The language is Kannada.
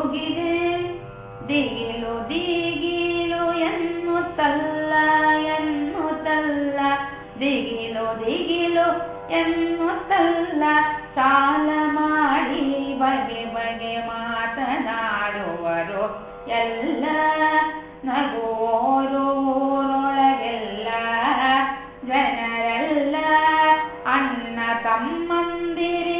ಕೂಗಿದೆ ದಿಗಿಲು ದಿಗಿಲು ಎನ್ನುತ್ತಲ್ಲ ಎನ್ನುತ್ತಲ್ಲ ದಿಗಿಲು ದಿಗಿಲು ಎನ್ನುತ್ತಲ್ಲ ಸಾಲ ಮಾಡಿ ಬಗೆ ಬಗೆ ಮಾತನಾಡುವರು ಎಲ್ಲ. ನಗೋರೋರೊಳಗೆಲ್ಲ ಜನರೆಲ್ಲ ಅಣ್ಣ ತಮ್ಮಂದಿರಿ.